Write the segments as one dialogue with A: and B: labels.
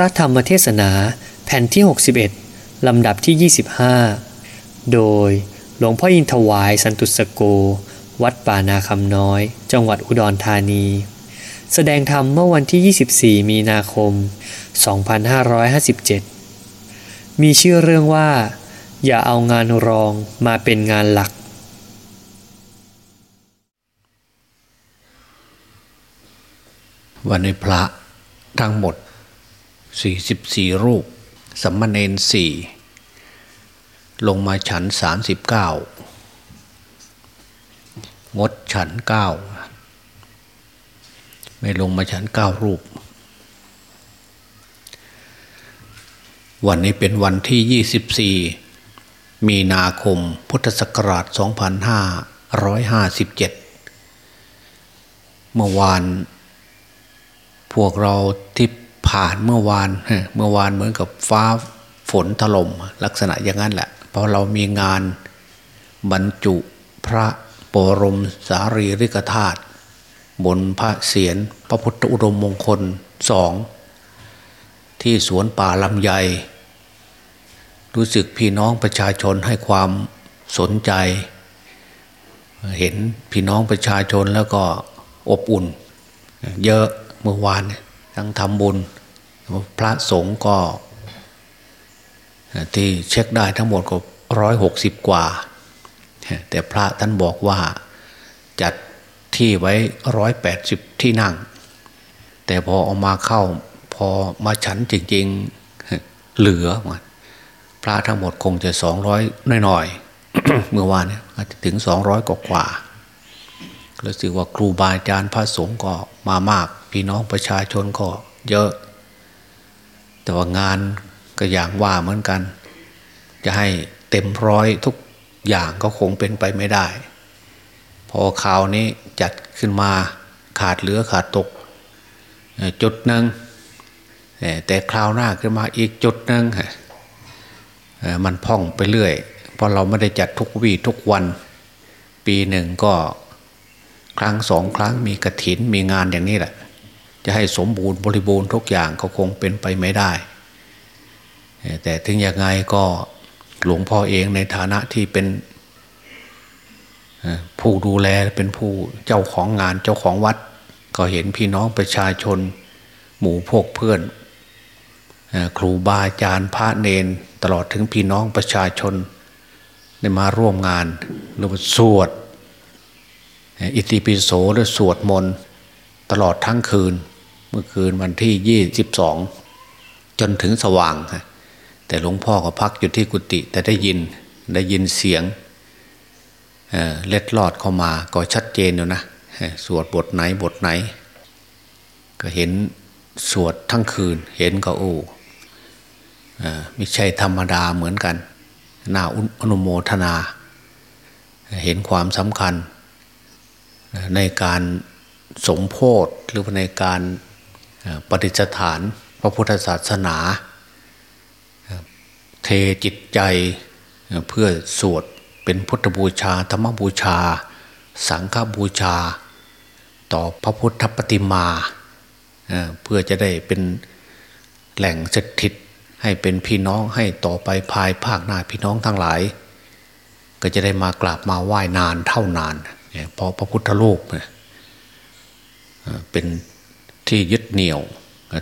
A: ระธรรมเทศนาแผ่นที่ 61 ลำดับที่ 25 โดยหลวงพ่ออินทวายสันตุสโก วัดป่านาคำน้อย จังหวัดอุดรธานี แสดงธรรมเมื่อวันที่ 24 มีนาคม 2557 มีชื่อเรื่องว่า อย่าเอางานรองมาเป็นงานหลัก
B: วันในพระทั้งหมด 44 รูปสัมมาเนนสี่ลงมาฉัน 39 งดฉัน 9 ไม่ลงมาฉัน 9 รูป วันนี้เป็นวันที่ 24 มีนาคมพุทธศักราช 2557 เมื่อวานพวกเราที่ ผ่านเมื่อวาน เมื่อวานเหมือนกับฟ้าฝนถล่มลักษณะอย่างนั้นแหละ เพราะเรามีงานบรรจุพระปรมสารีริกธาตุบนพระเศียรพระพุทธอุดมมงคลสองที่สวนป่าลำไย รู้สึกพี่น้องประชาชนให้ความสนใจ เห็นพี่น้องประชาชนแล้วก็อบอุ่น เยอะเมื่อวานทั้งทำบุญ พระสงฆ์ก็ที่เช็คได้ทั้งหมดก็ร้อยหกสิบกว่า แต่พระท่านบอกว่าจัดที่ไว้ร้อยแปดสิบที่นั่ง แต่พอออกมาเข้าพอมาฉันจริงๆเหลือมันพระทั้งหมดคงจะสองร้อยน้อยๆ เมื่อวานเนี่ยอาจจะถึงสองร้อยกว่ารู้สึกว่าครูบาอาจารย์พระสงฆ์ก็มามาก พี่น้องประชาชนก็เยอะ แต่ว่างานก็อย่างว่าเหมือนกัน จะให้เต็มร้อยทุกอย่างก็คงเป็นไปไม่ได้ พอข่าวนี้จัดขึ้นมาขาดเหลือขาดตก จุดหนึ่งแต่คราวหน้าขึ้นมาอีกจุดหนึ่งมันพ่องไปเรื่อยเพราะเราไม่ได้จัดทุกวี่ทุกวัน ปีหนึ่งก็ครั้งสองครั้งมีกระถินมีงานอย่างนี้แหละ จะให้สมบูรณ์บริบูรณ์ทุกอย่างก็คงเป็นไปไม่ได้ แต่ถึงอยังไงก็หลวงพ่อเองในฐานะที่เป็นผู้ดูแลเป็นผู้เจ้าของงานเจ้าของวัด ก็เห็นพี่น้องประชาชน หมู่พวกเพื่อน ครูบาอาจารย์พระเนนตลอดถึงพี่น้องประชาชนได้มาร่วมงานหรือสวด อิติปิโสและสวดมนต์ตลอดทั้งคืน เมื่อคืนวันที่ยี่สิบสองจนถึงสว่างแต่หลวงพ่อก็พักอยู่ที่กุฏิแต่ได้ยินได้ยินเสียงเเล็ดลอดเข้ามาก็ชัดเจนอยู่นะสวดบทไหนบทไหน ก็เห็นสวดทั้งคืนเห็นก็โอ้ไม่ใช่ธรรมดาเหมือนกันน่าอนุโมทนา เห็นความสำคัญในการสมโพธหรือในการ ปฏิสถานพระพุทธศาสนา เทจิตใจเพื่อสวดเป็นพุทธบูชา ธรรมบูชา สังฆบูชา ต่อพระพุทธปฏิมา เพื่อจะได้เป็นแหล่งสถิตให้เป็นพี่น้องให้ต่อไปภายภาคหน้าพี่น้องทั้งหลาย ก็จะได้มากราบมาไหว้นานเท่านานเพราะพระพุทธโลกเป็น ที่ยึดเหนี่ยว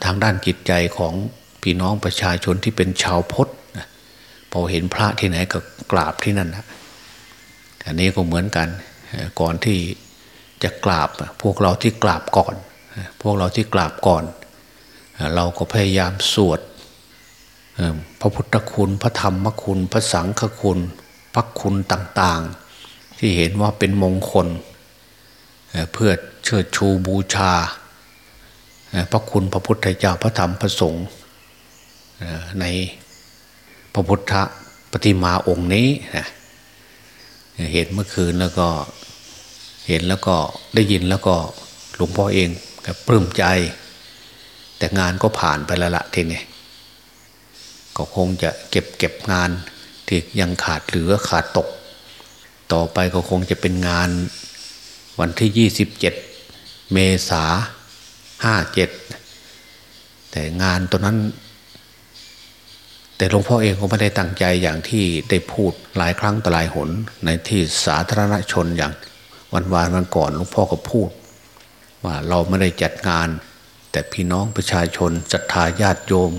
B: ทางด้านจิตใจของพี่น้องประชาชนที่เป็นชาวพุทธพอเห็นพระที่ไหนก็กราบที่นั่นนะอันนี้ก็เหมือนกันก่อนที่จะกราบพวกเราที่กราบก่อน พวกเราที่กราบก่อน เราก็พยายามสวดพระพุทธคุณพระธรรมคุณพระสังฆคุณ พระคุณต่างๆ ที่เห็นว่าเป็นมงคลเพื่อเชิดชูบูชา พระคุณพระพุทธเจ้าพระธรรมพระสงฆ์ในพระพุทธปฏิมาองค์นี้เห็นเมื่อคืนแล้วก็เห็นแล้วก็ได้ยินแล้วก็หลวงพ่อเองก็ปลื้มใจ แต่งานก็ผ่านไปแล้วละทีนี้ก็คงจะเก็บเก็บงานที่ยังขาดเหลือขาดตก ต่อไปก็คงจะเป็นงานวันที่ยี่สิบเจ็ดเมษา ห้าเจ็ดแต่งานตัวนั้น แต่หลวงพ่อเองก็ไม่ได้ตั้งใจอย่างที่ได้พูดหลายครั้งต่อหลายหน ในที่สาธารณชนอย่างวันวานวันก่อนหลวงพ่อก็พูด ว่าเราไม่ได้จัดงาน แต่พี่น้องประชาชนศรัทธาญาติโยม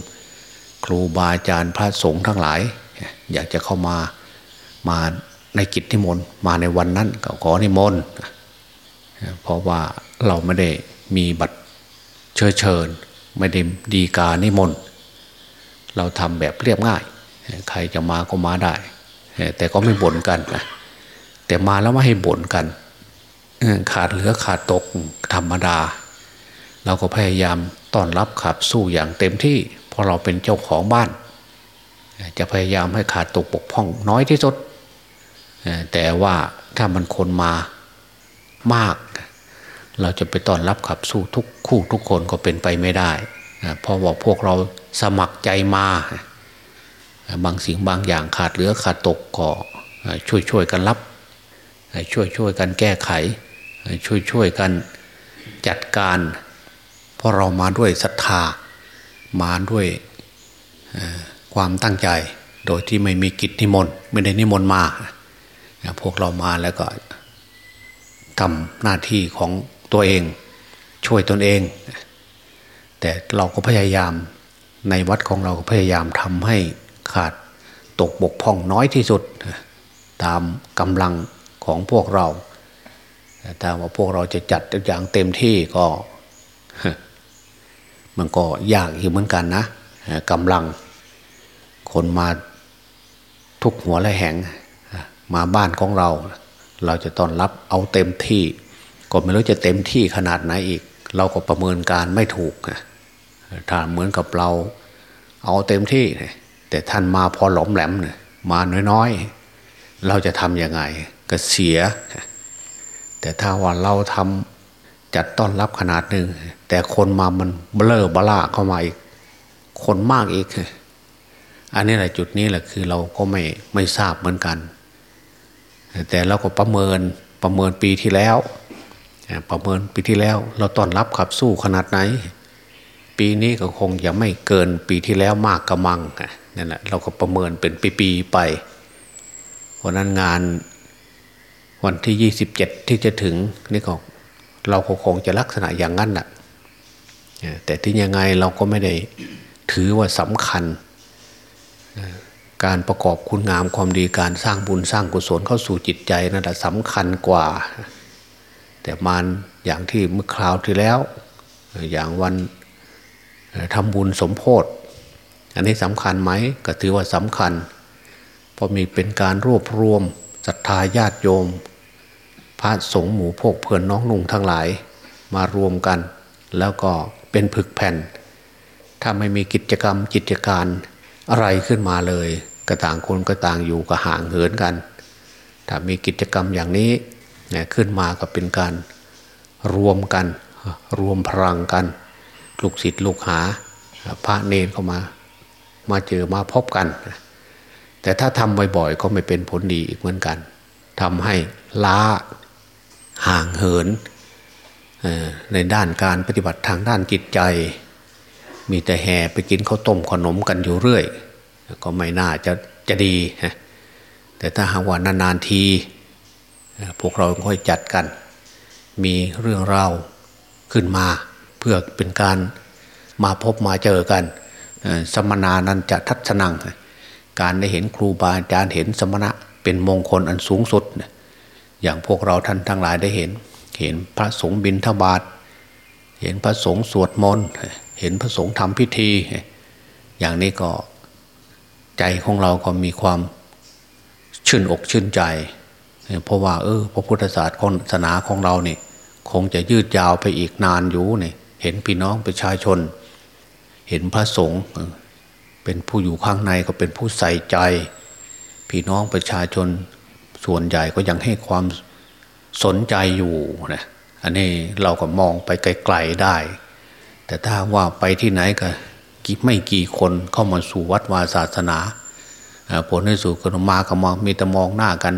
B: ครูบาอาจารย์พระสงฆ์ทั้งหลาย อยากจะเข้ามามาในกิจนิมนต์มาในวันนั้นก็ขอนิมนต์เพราะว่าเราไม่ได้มีบัตร เชิญเชิญไม่ได้ดีกานิมนต์เราทำแบบเรียบง่าย ใครจะมาก็มาได้ แต่ก็ไม่บ่นกันนะแต่มาแล้วไม่ให้บ่นกัน ขาดเหลือขาดตกธรรมดา เราก็พยายามต้อนรับขับสู้อย่างเต็มที่ เพราะเราเป็นเจ้าของบ้าน จะพยายามให้ขาดตกปกพ่องน้อยที่สุดแต่ว่าถ้ามันคนมามาก เราจะไปต้อนรับขับสู้ทุกคู่ทุกคนก็เป็นไปไม่ได้เพราะว่าพวกเราสมัครใจมา บางสิ่งบางอย่างขาดเหลือขาดตกก็ช่วยช่วยกันรับ ช่วยช่วยกันแก้ไข ช่วยช่วยกันจัดการ เพราะเรามาด้วยศรัทธามาด้วยความตั้งใจ โดยที่ไม่มีกิจนิมนต์ไม่ได้นิมนต์มา พวกเรามาแล้วก็ทำหน้าที่ของ ตัวเอง ช่วยตนเอง แต่เราก็พยายามในวัดของเราก็พยายามทำให้ขาดตกบกพร่องน้อยที่สุด ตามกำลังของพวกเราแต่ว่าพวกเราจะจัดอย่างเต็มที่ก็ มันก็ยากอยู่เหมือนกันนะกำลังคนมาทุกหัวและแหงมาบ้านของเรา เราจะต้อนรับเอาเต็มที่ ก็ไม่รู้จะเต็มที่ขนาดไหนอีก เราก็ประเมินการไม่ถูกนะถ้าเหมือนกับเราเอาเต็มที่ แต่ท่านมาพอหลอมแหลมเนี่ยมาน้อยๆ เราจะทำยังไงก็เสีย แต่ถ้าว่าเราทำจัดต้อนรับขนาดหนึ่งแต่คนมามันเบลอบลาเข้ามาอีก คนมากอีก อันนี้แหละจุดนี้แหละคือเราก็ไม่ไม่ทราบเหมือนกัน แต่เราก็ประเมินประเมินปีที่แล้ว ประเมินปีที่แล้ว เราต้อนรับขับสู้ขนาดไหน ปีนี้ก็คงจะไม่เกินปีที่แล้วมากกระมังนั่นแหละเราก็ประเมินเป็นปีๆไปเพราะนั้นงานวันที่ยี่สิบเจ็ดที่จะถึงนี่ก็เราก็คงจะลักษณะอย่างนั้นแหละแต่ที่ยังไงเราก็ไม่ได้ถือว่าสำคัญ การประกอบคุณงามความดีการสร้างบุญสร้างกุศลเข้าสู่จิตใจนั่นแหละสำคัญกว่า แต่มันอย่างที่เมื่อคราวที่แล้ว อย่างวันทำบุญสมโพธิอันนี้สำคัญไหมก็ถือว่าสำคัญ เพราะมีเป็นการรวบรวมศรัทธาญาติโยม พระสงฆ์หมู่พกเพื่อนน้องนุ่งทั้งหลายมารวมกัน แล้วก็เป็นผึกแผ่น ถ้าไม่มีกิจกรรมกิจการอะไรขึ้นมาเลยกระต่างคนก็ต่างอยู่ก็ห่างเหินกัน ถ้ามีกิจกรรมอย่างนี้ ขึ้นมาก็เป็นการรวมกัน รวมพลังกัน ลูกศิษย์ลูกหา พระเนรเข้ามา มาเจอมาพบกัน แต่ถ้าทำบ่อยๆ ก็ไม่เป็นผลดีอีกเหมือนกันทำให้ล้าห่างเหินในด้านการปฏิบัติทางด้านจิตใจ มีแต่แห่ไปกินข้าวต้มขนมกันอยู่เรื่อย ก็ไม่น่าจะจะดี แต่ถ้าหากว่านานๆที พวกเราค่อยจัดกัน มีเรื่องราวขึ้นมา เพื่อเป็นการมาพบมาเจอกันสมณานันจะทัศนัง การได้เห็นครูบาอาจารย์เห็นสมณะเป็นมงคลอันสูงสุด อย่างพวกเราท่านทั้งหลายได้เห็น เห็นพระสงฆ์บินทบาทเห็นพระสงฆ์สวดมนต์เห็นพระสงฆ์ทำพิธี อย่างนี้ก็ใจของเราก็มีความชื่นอกชื่นใจ เพราะว่าเออพระพุทธศาสนาของเราเนี่ยคงจะยืดยาวไปอีกนานอยู่เนี่ยเห็นพี่น้องประชาชน เห็นพระสงฆ์เป็นผู้อยู่ข้างในก็เป็นผู้ใส่ใจ พี่น้องประชาชนส่วนใหญ่ก็ยังให้ความสนใจอยู่นะอันนี้เราก็มองไปไกลๆได้ แต่ถ้าว่าไปที่ไหนก็ไม่กี่คนเข้ามาสู่วัดวาศาสนาผลในสู่ก็มาก็มองมีแต่มองหน้ากัน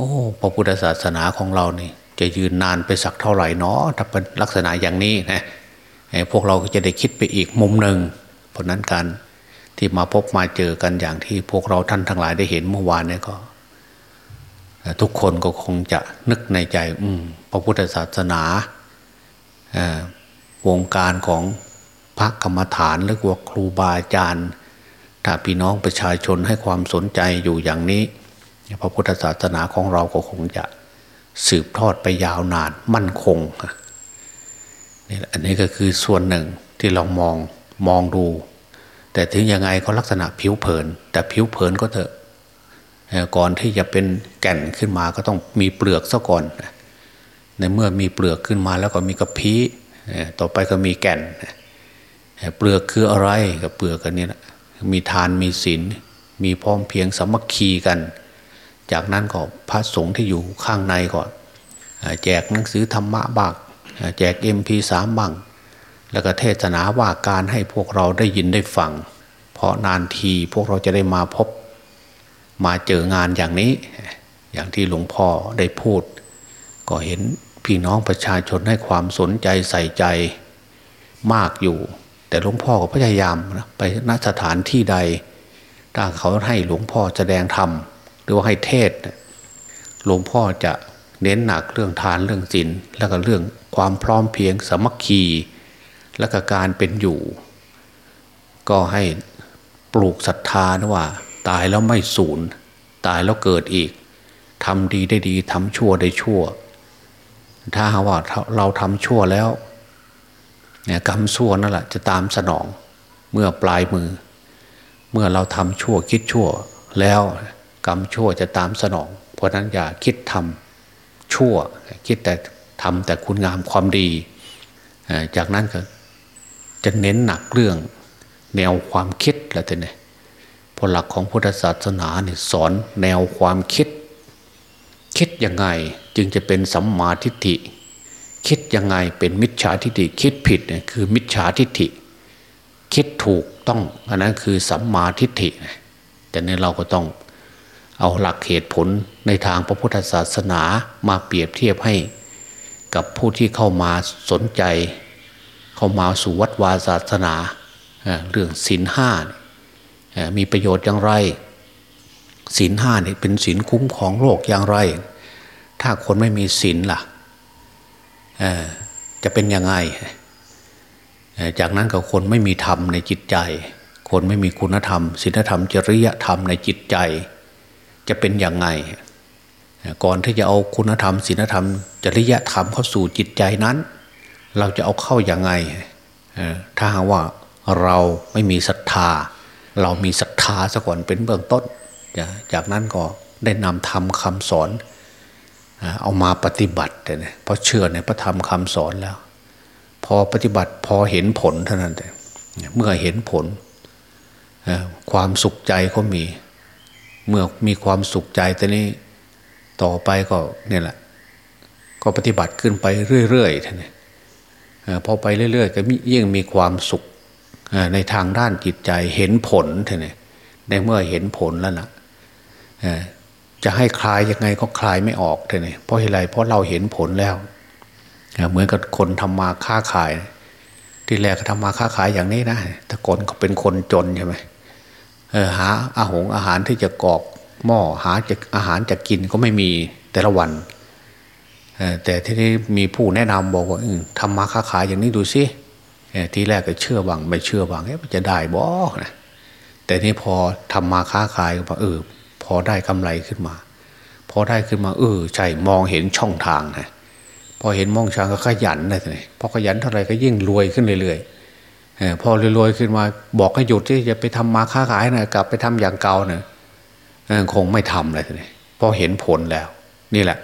B: อ้พระพุทธศาสนาของเรานี่จะยืนนานไปสักเท่าไหร่เนาะถ้าเป็นลักษณะอย่างนี้นะพวกเราก็จะได้คิดไปอีกมุมหนึ่งเพราะนั้นการที่มาพบมาเจอกันอย่างที่พวกเราท่านทั้งหลายได้เห็นเมื่อวานนี้ก็ ทุกคนก็คงจะนึกในใจ อืมพระพุทธศาสนาวงการของพระกรรมฐานหรือว่าครูบาอาจารย์ ถ้าพี่น้องประชาชนให้ความสนใจอยู่อย่างนี้ พระพุทธศาสนาของเราก็คงจะสืบทอดไปยาวนานมั่นคงนี่อันนี้ก็คือส่วนหนึ่งที่เรามองมองดู แต่ถึงยังไงก็ลักษณะผิวเผิน แต่ผิวเผินก็เถอะก่อนที่จะเป็นแก่นขึ้นมาก็ต้องมีเปลือกซะก่อน ในเมื่อมีเปลือกขึ้นมาแล้วก็มีกระพี้ต่อไปก็มีแก่น เปลือกคืออะไรกับเปลือกกันนี่นะมีทานมีศีลมีพร้อมเพียงสามัคคีกัน จากนั้นก็พระสงฆ์ที่อยู่ข้างในก่อนแจกหนังสือธรรมะบ้างแจกเอ็มพีสามบ้างแล้วก็เทศนาว่าการให้พวกเราได้ยินได้ฟัง เพราะนานทีพวกเราจะได้มาพบ มาเจองานอย่างนี้ อย่างที่หลวงพ่อได้พูด ก็เห็นพี่น้องประชาชนให้ความสนใจใส่ใจมากอยู่ แต่หลวงพ่อก็พยายามนะไปณสถานที่ใด ถ้าเขาให้หลวงพ่อแสดงธรรม รือว่าให้เทศหลวงพ่อจะเน้นหนักเรื่องทานเรื่องศีลแล้วก็เรื่องความพร้อมเพียงสมัคคีและก็การเป็นอยู่ ก็ให้ปลูกศรัทธานะว่า ตายแล้วไม่สูญตายแล้วเกิดอีกทำดีได้ดีทำชั่วได้ชั่ว ถ้าว่าเราทำชั่วแล้วเนี่ยกรรมชั่วนั่นแหละจะตามสนองเมื่อปลายมือ เมื่อเราทำชั่วคิดชั่วแล้ว รรมชั่วจะตามสนอง เพราะนั้นอย่าคิดทำชั่ว คิดแต่ทำแต่คุณงามความดี จากนั้นก็จะเน้นหนักเรื่องแนวความคิดแล้วแต่เนี่ยพอหลักของพุทธศาสนาเนี่ยสอนแนวความคิด คิดยังไงจึงจะเป็นสัมมาทิฏฐิ คิดยังไงเป็นมิจฉาทิฏฐิ คิดผิดเนี่ยคือมิจฉาทิฏฐิ คิดถูกต้องอันนั้นคือสัมมาทิฏฐิแต่ในเราก็ต้อง เอาหลักเหตุผลในทางพระพุทธศาสนามาเปรียบเทียบให้ กับผู้ที่เข้ามาสนใจ เข้ามาสู่วัดวาศาสนาเรื่องศีลห้ามีประโยชน์อย่างไรศีลห้านี่เป็นศีลคุ้มของโลกอย่างไร ถ้าคนไม่มีศีลล่ะจะเป็นยังไง จากนั้นกับคนไม่มีธรรมในจิตใจ คนไม่มีคุณธรรมศีลธรรมจริยธรรมในจิตใจ จะเป็นอยังไง ก่อนที่จะเอาคุณธรรมศีลธรรม จริยธรรมเข้าสู่จิตใจนั้น เราจะเอาเข้าอย่างไง ถ้าหากว่าเราไม่มีศรัทธา เรามีศรัทธาซะก่อนเป็นเบื้องต้น จากนั้นก็ได้นำธรรมคำสอน เอามาปฏิบัติเนี่ยเพราะเชื่อในพระธรรมคำสอนแล้ว พอปฏิบัติพอเห็นผลเท่านั้นเมื่อเห็นผลความสุขใจก็มี เมื่อมีความสุขใจต่นี้ต่อไปก็เนี่ยแหละ ก็ปฏิบัติขึ้นไปเรื่อยๆท่านนี่พอไปเรื่อย ๆ ก็ยิ่งมีความสุขในทางด้านจิตใจเห็นผลท่านนี่ในเมื่อเห็นผลแล้วนะจะให้คลายยังไงก็คลายไม่ออกท่านนี่เพราะอะไรเพราะเราเห็นผลแล้วเหมือนกับคนทำมาค้าขาย ที่แรกทำมาค้าขายอย่างนี้นะแต่ก่อนก็เป็นคนจนใช่ไหม หาอาหงอาหารที่จะกรอกหม้อหาจะอาหารจะกินก็ไม่มีแต่ละวันแต่ที่นี้มีผู้แนะนำบอกว่าทำมาค้าขายอย่างนี้ดูสิทีแรกก็เชื่อบังไม่เชื่อบังเอ๊ะจะได้บ่นะแต่นี่พอทำมาค้าขายก็เออ พอได้กำไรขึ้นมา พอได้ขึ้นมา เออใช่มองเห็นช่องทางนะพอเห็นมองช่างก็ขยันนะทีนี้พอขยันเท่าไรก็ยิ่งรวยขึ้นเรื่อยๆ พอรวยๆขึ้นมา บอกให้หยุดที่จะไปทำมาค้าขายนะกลับไปทำอย่างเก่าเนะคงไม่ทำเลยทีนี้พอเห็นผลแล้ว นี่แหละ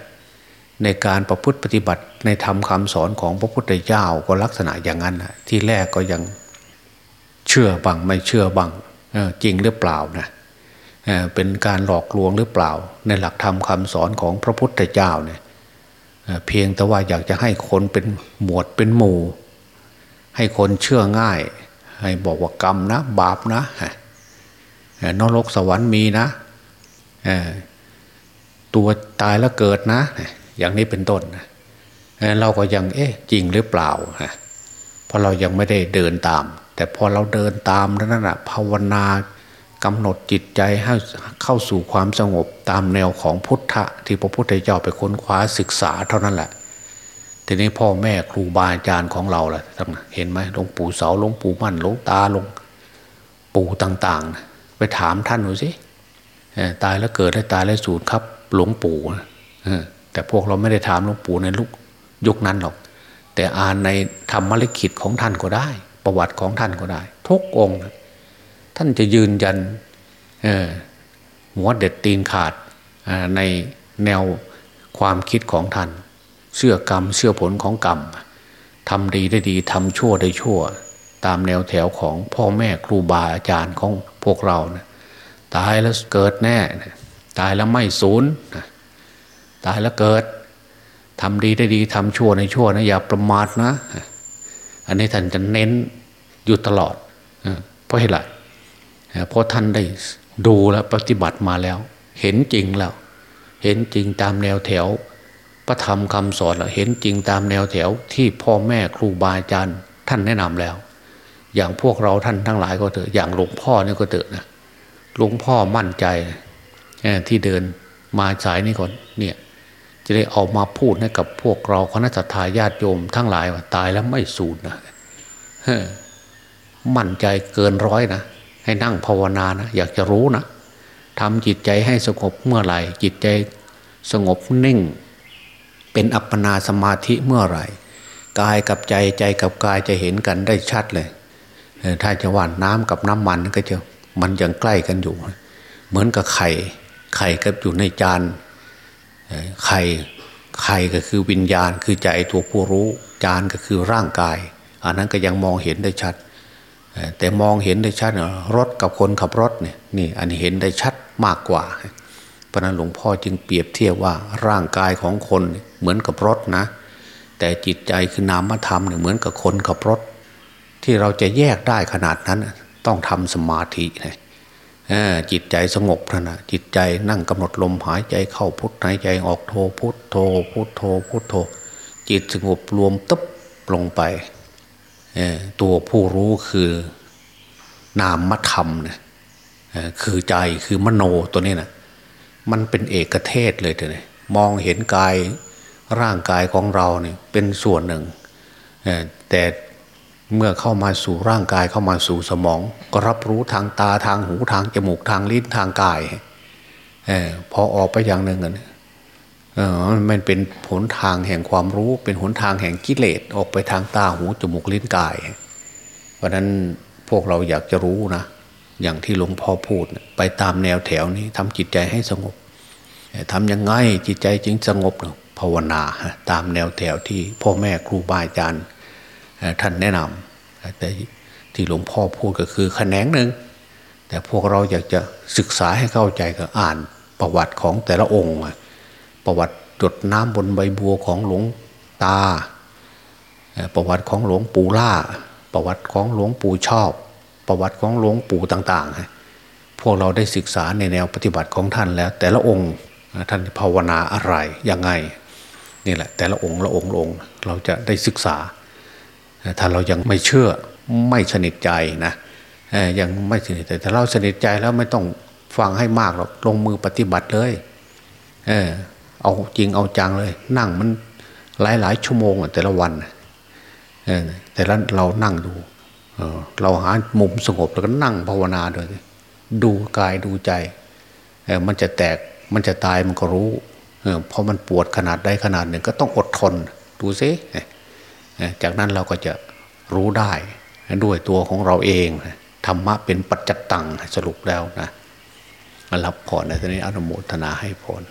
B: ในการประพฤติปฏิบัติในธรรมคาสอนของพระพุทธเจ้าก็ลักษณะอย่างนั้นนะที่แรกก็ยังเชื่อบังไม่เชื่อบังจริงหรือเปล่านะเป็นการหลอกลวงหรือเปล่า ในหลักธรรมคาสอนของพระพุทธเจ้าเนี่ยเพียงแต่ว่าอยากจะให้คนเป็นหมวดเป็นหมู่ ให้คนเชื่อง่าย ให้บอกว่ากรรมนะ บาปนะนรกสวรรค์มีนะตัวตายแล้วเกิดนะ อย่างนี้เป็นต้นเราก็ยังเอ๊ะจริงหรือเปล่าเพราะเรายังไม่ได้เดินตาม แต่พอเราเดินตามนั่นแหะภาวนากำหนดจิตใจให้เข้าสู่ความสงบตามแนวของพุทธะที่พระพุทธเจ้าไปค้นคว้าศึกษาเท่านั้นแหละ ทีนี้พ่อแม่ครูบาอาจารย์ของเราล่ะเห็นไหมหลวงปู่เสาหลวงปู่มั่นหลวงตาหลวงปู่ต่างๆ ไปถามท่านดูสิตายแล้วเกิดได้ตายแล้วสูญครับ หลวงปู่แต่พวกเราไม่ได้ถามหลวงปู่ในลุกยุคนั้นหรอก แต่อ่านในธรรมลิขิตของท่านก็ได้ ประวัติของท่านก็ได้ ทุกองค์ท่านจะยืนยันหัวเด็ดตีนขาดในแนวความคิดของท่าน เชื่อกรรมเชื่อผลของกรรมทำดีได้ดีทำชั่วได้ชั่ว ตามแนวแถวของพ่อแม่ครูบาอาจารย์ของพวกเรานะตายแล้วเกิดแน่ ตายแล้วไม่สูญตายแล้วเกิดทำดีได้ดีทำชั่วในชั่วนะอย่าประมาทนะ อันนี้ท่านจะเน้นอยู่ตลอดเพราะเหตุไรเพราะท่านได้ดูแล้วปฏิบัติมาแล้ว เห็นจริงแล้ว เห็นจริงตามแนวแถว พระธรรมคำสอนเห็นจริงตามแนวแถวที่พ่อแม่ครูบาอาจารย์ท่านแนะนำแล้ว อย่างพวกเราท่านทั้งหลายก็เถอะอย่างหลวงพ่อเนี่ก็เถอะนะหลวงพ่อมั่นใจที่เดินมาสายนี่ก่อนเนี่ยจะได้เอามาพูดให้กับพวกเราคณะทาญาติโยมทั้งหลายว่าตายแล้วไม่สูญนะมั่นใจเกินร้อยนะให้นั่งภาวนานะอยากจะรู้นะทำจิตใจให้สงบเมื่อไหร่ จิตใจสงบนิ่ง เป็นอัปปนาสมาธิเมื่อไหร่ กายกับใจใจกับกายจะเห็นกันได้ชัดเลยถ้าจะว่านน้ำกับน้ำมันก็จะมันยังใกล้กันอยู่ เหมือนกับไข่ ไข่กับอยู่ในจานไข่ไข่ก็คือวิญญาณ คือใจตัวผู้รู้จานก็คือร่างกาย อันนั้นก็ยังมองเห็นได้ชัด แต่มองเห็นได้ชัดรถกับคนขับรถเนี่ยนี่อันนี้เห็นได้ชัดมากกว่า ราะนั้นหลวงพ่อจึงเปรียบเทียบว่าร่างกายของคนเหมือนกับรถนะ แต่จิตใจคือนามธรรมเนี่ยเหมือนกับคนขับรถ ที่เราจะแยกได้ขนาดนั้น ต้องทำสมาธินะจิตใจสงบพระนะจิตใจนั่งกำหนดลมหายใจเข้าพุทหายใจออกโทพุทโทพุทโทพุทโท จิตสงบรวมตึ๊บลงไปตัวผู้รู้คือนามธรรมนะคือใจคือมโนตัวนี้นะ มันเป็นเอกเทศเลยเถอะมองเห็นกายร่างกายของเราเนี่ยเป็นส่วนหนึ่ง แต่เมื่อเข้ามาสู่ร่างกายเข้ามาสู่สมอง ก็รับรู้ทางตาทางหูทางจมูกทางลิ้นทางกายอพอออกไปอย่างหนึ่งกันเออมันเป็นผลทางแห่งความรู้ เป็นหนทางแห่งกิเลสออกไปทางตาหูจมูกลิ้นกาย เพราะนั้นพวกเราอยากจะรู้นะ อย่างที่หลวงพ่อพูด ไปตามแนวแถวนี้ทำจิตใจให้สงบทำยังไงจิตใจจึงสงบภาวนาตามแนวแถวที่พ่อแม่ครูบาอาจารย์ท่านแนะนำแต่ที่หลวงพ่อพูดก็คือแขนงหนึ่งแต่พวกเราอยากจะศึกษาให้เข้าใจก็อ่านประวัติของแต่ละองค์ ประวัติจดน้ำบนใบบัวของหลวงตา ประวัติของหลวงปู่ล่า ประวัติของหลวงปู่ชอบ ประวัติของหลวงปู่ต่างๆ พวกเราได้ศึกษาในแนวปฏิบัติของท่านแล้ว แต่ละองค์ท่านภาวนาอะไรยังไงนี่แหละแต่ละองค์ละองค์ละองค์เราจะได้ศึกษา ถ้าเรายังไม่เชื่อไม่สนิทใจนะยังไม่สนิทใจแต่เราสนิทใจแล้วไม่ต้องฟังให้มากหรอกลงมือปฏิบัติเลยเออเอาจริงเอาจังเลย นั่งมันหลายหลายชั่วโมงแต่ละวันแต่ละเรานั่งดู เราหามุมสงบแล้วก็นั่งภาวนาเลยดูกายดูใจมันจะแตกมันจะตายมันก็รู้เพราะมันปวดขนาดใดขนาดหนึ่งก็ต้องอดทนดูซิจากนั้นเราก็จะรู้ได้ด้วยตัวของเราเองธรรมะเป็นปัจจตังสรุปแล้วนะรับพรในทีนี้อนุโมทนาให้พร